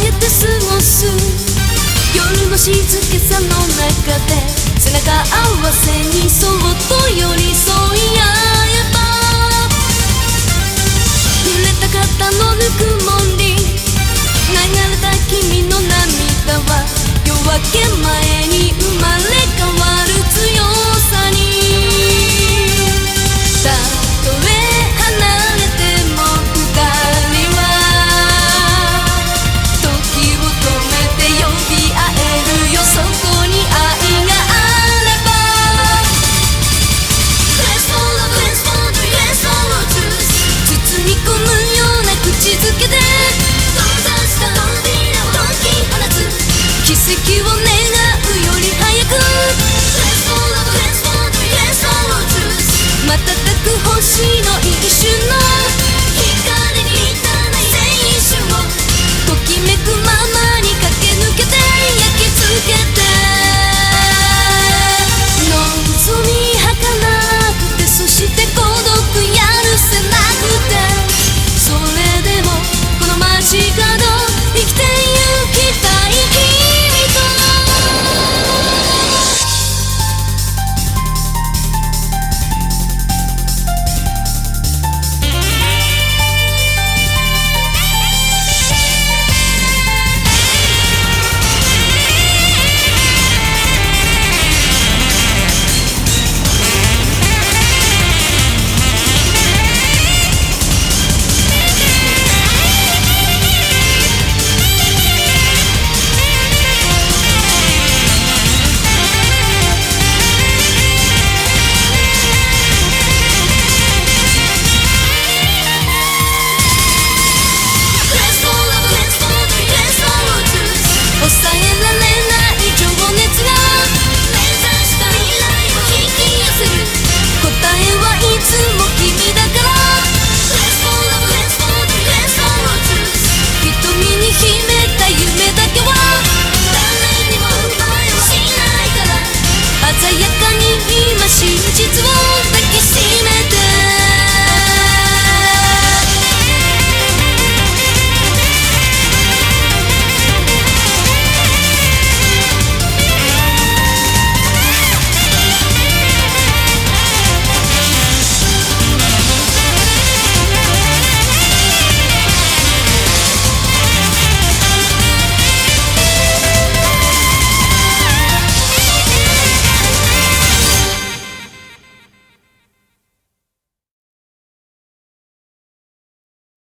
げて過ごす夜の静けさの中で背中合わせにそっと寄り添い合えば。濡れた肩のぬくもり。流れた君の涙は夜明け前に込むような口づけで。奇跡を